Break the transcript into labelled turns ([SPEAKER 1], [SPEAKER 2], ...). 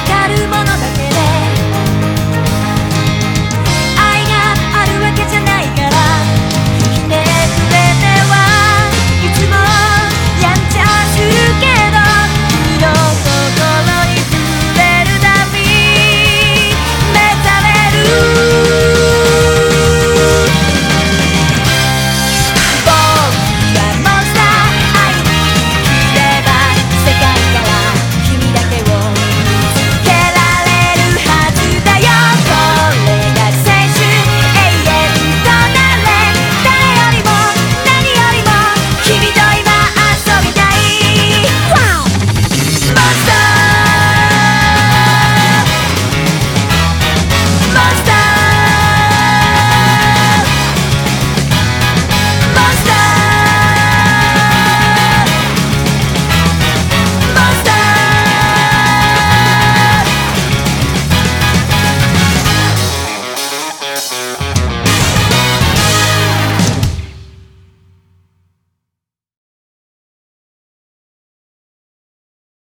[SPEAKER 1] 光